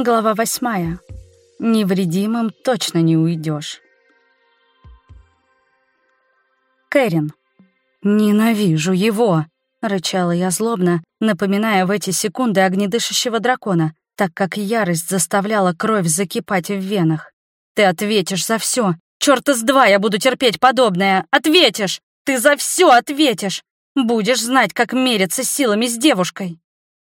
Глава восьмая. Невредимым точно не уйдешь. Кэрин. «Ненавижу его!» — рычала я злобно, напоминая в эти секунды огнедышащего дракона, так как ярость заставляла кровь закипать в венах. «Ты ответишь за все! Чёрта с два я буду терпеть подобное! Ответишь! Ты за все ответишь! Будешь знать, как мериться силами с девушкой!»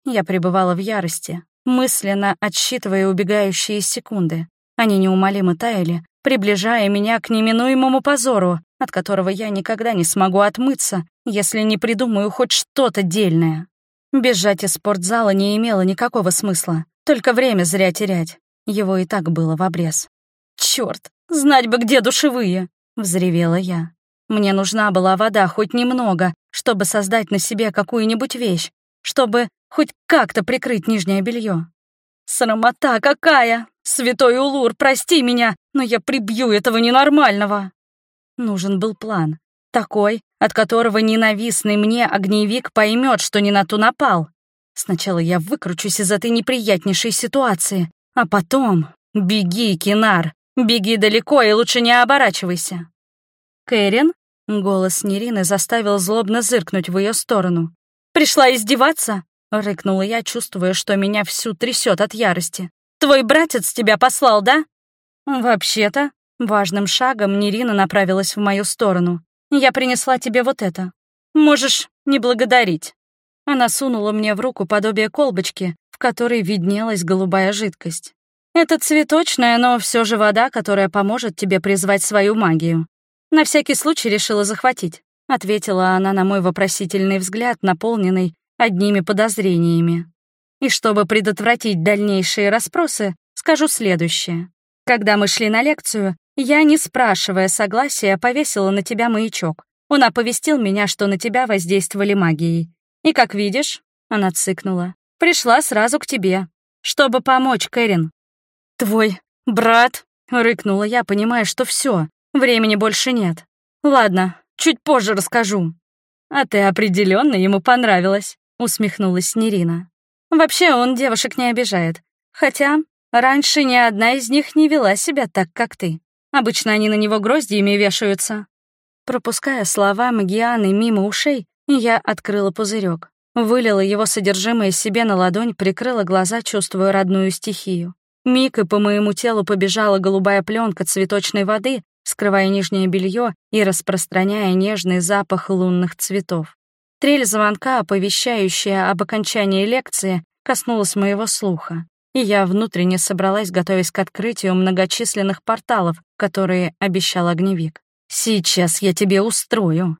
Я пребывала в ярости, мысленно отсчитывая убегающие секунды. Они неумолимо таяли, приближая меня к неминуемому позору, от которого я никогда не смогу отмыться, если не придумаю хоть что-то дельное. Бежать из спортзала не имело никакого смысла, только время зря терять. Его и так было в обрез. «Чёрт, знать бы, где душевые!» — взревела я. Мне нужна была вода хоть немного, чтобы создать на себе какую-нибудь вещь, чтобы хоть как-то прикрыть нижнее белье. Срамота какая! Святой Улур, прости меня, но я прибью этого ненормального. Нужен был план. Такой, от которого ненавистный мне огневик поймет, что не на ту напал. Сначала я выкручусь из этой неприятнейшей ситуации, а потом... Беги, Кинар, беги далеко и лучше не оборачивайся. Кэрин? Голос Нерины заставил злобно зыркнуть в ее сторону. «Пришла издеваться?» — рыкнула я, чувствуя, что меня всю трясет от ярости. «Твой братец тебя послал, да?» «Вообще-то», важным шагом Нерина направилась в мою сторону. «Я принесла тебе вот это. Можешь не благодарить». Она сунула мне в руку подобие колбочки, в которой виднелась голубая жидкость. «Это цветочная, но все же вода, которая поможет тебе призвать свою магию. На всякий случай решила захватить», — ответила она на мой вопросительный взгляд, наполненный одними подозрениями. «И чтобы предотвратить дальнейшие расспросы, скажу следующее. Когда мы шли на лекцию, я, не спрашивая согласия, повесила на тебя маячок. Он оповестил меня, что на тебя воздействовали магией. И, как видишь, она цыкнула, пришла сразу к тебе, чтобы помочь, Кэрин. Твой брат, рыкнула я, понимая, что все, времени больше нет. Ладно, чуть позже расскажу. А ты определенно ему понравилась, усмехнулась Нерина. Вообще он девушек не обижает. Хотя раньше ни одна из них не вела себя так, как ты. Обычно они на него гроздьями вешаются. Пропуская слова Магианы мимо ушей, я открыла пузырек, вылила его содержимое себе на ладонь, прикрыла глаза, чувствуя родную стихию. Миг, и по моему телу побежала голубая пленка цветочной воды, скрывая нижнее белье и распространяя нежный запах лунных цветов. Трель звонка, оповещающая об окончании лекции, коснулась моего слуха, и я внутренне собралась, готовясь к открытию многочисленных порталов, которые обещал огневик. «Сейчас я тебе устрою»,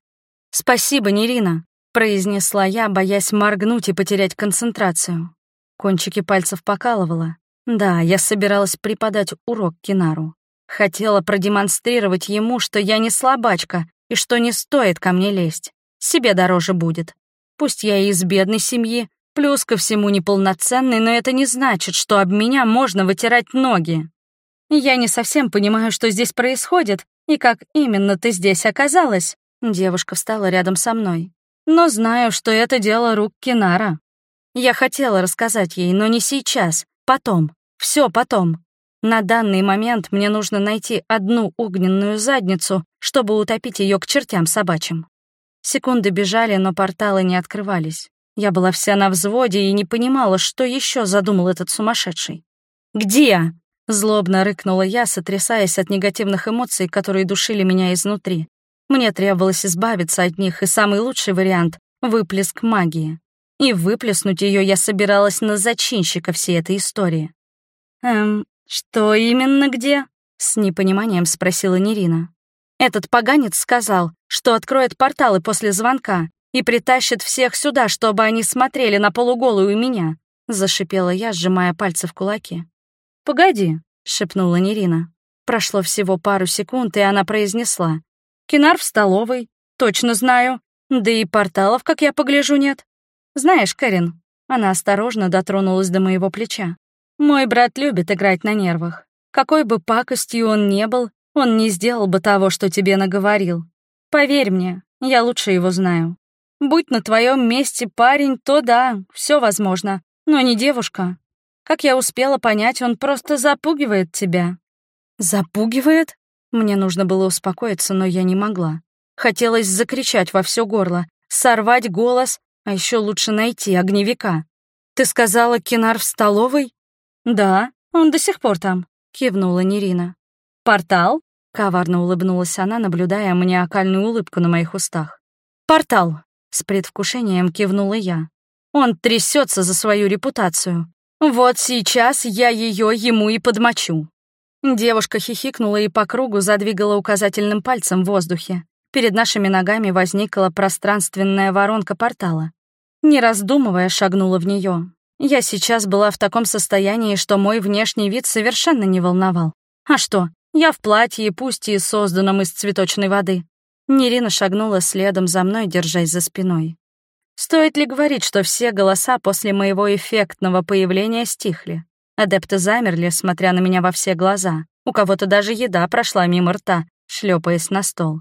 «Спасибо, Нерина», — произнесла я, боясь моргнуть и потерять концентрацию. Кончики пальцев покалывала. Да, я собиралась преподать урок Кинару. Хотела продемонстрировать ему, что я не слабачка и что не стоит ко мне лезть. Себе дороже будет. Пусть я и из бедной семьи, плюс ко всему неполноценный, но это не значит, что об меня можно вытирать ноги. Я не совсем понимаю, что здесь происходит и как именно ты здесь оказалась, Девушка встала рядом со мной. Но знаю, что это дело рук Кинара. Я хотела рассказать ей, но не сейчас, потом, все потом. На данный момент мне нужно найти одну огненную задницу, чтобы утопить ее к чертям собачьим. Секунды бежали, но порталы не открывались. Я была вся на взводе и не понимала, что еще задумал этот сумасшедший. «Где?» — злобно рыкнула я, сотрясаясь от негативных эмоций, которые душили меня изнутри. Мне требовалось избавиться от них, и самый лучший вариант — выплеск магии. И выплеснуть ее я собиралась на зачинщика всей этой истории. «Эм, что именно где?» — с непониманием спросила Нерина. «Этот поганец сказал, что откроет порталы после звонка и притащит всех сюда, чтобы они смотрели на полуголую меня», — зашипела я, сжимая пальцы в кулаки. «Погоди», — шепнула Нерина. Прошло всего пару секунд, и она произнесла. Кинар в столовой, точно знаю. Да и порталов, как я погляжу, нет. Знаешь, Кэрин, она осторожно дотронулась до моего плеча. Мой брат любит играть на нервах. Какой бы пакостью он не был, он не сделал бы того, что тебе наговорил. Поверь мне, я лучше его знаю. Будь на твоем месте парень, то да, все возможно, но не девушка. Как я успела понять, он просто запугивает тебя». «Запугивает?» Мне нужно было успокоиться, но я не могла. Хотелось закричать во все горло, сорвать голос, а еще лучше найти огневика. «Ты сказала, Кинар в столовой?» «Да, он до сих пор там», — кивнула Нерина. «Портал?» — коварно улыбнулась она, наблюдая маниакальную улыбку на моих устах. «Портал!» — с предвкушением кивнула я. «Он трясется за свою репутацию. Вот сейчас я ее ему и подмочу». Девушка хихикнула и по кругу задвигала указательным пальцем в воздухе. Перед нашими ногами возникла пространственная воронка портала. Не раздумывая, шагнула в нее. Я сейчас была в таком состоянии, что мой внешний вид совершенно не волновал. А что, я в платье, пусть и созданном из цветочной воды. Нерина шагнула следом за мной, держась за спиной. Стоит ли говорить, что все голоса после моего эффектного появления стихли? Адепты замерли, смотря на меня во все глаза. У кого-то даже еда прошла мимо рта, шлепаясь на стол.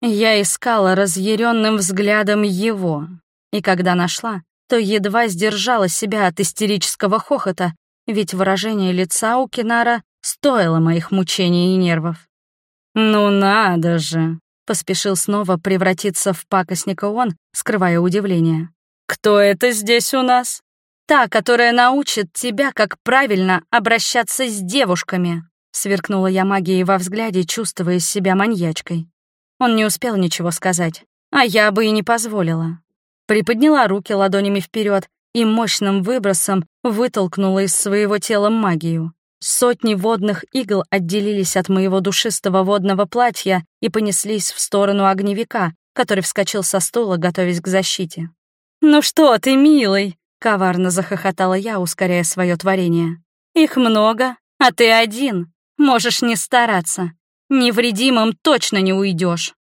Я искала разъяренным взглядом его, и когда нашла, то едва сдержала себя от истерического хохота, ведь выражение лица у Кинара стоило моих мучений и нервов. «Ну надо же!» — поспешил снова превратиться в пакостника он, скрывая удивление. «Кто это здесь у нас?» «Та, которая научит тебя, как правильно обращаться с девушками», сверкнула я магией во взгляде, чувствуя себя маньячкой. Он не успел ничего сказать, а я бы и не позволила. Приподняла руки ладонями вперед и мощным выбросом вытолкнула из своего тела магию. Сотни водных игл отделились от моего душистого водного платья и понеслись в сторону огневика, который вскочил со стула, готовясь к защите. «Ну что ты, милый!» Коварно захохотала я, ускоряя свое творение. «Их много, а ты один. Можешь не стараться. Невредимым точно не уйдешь.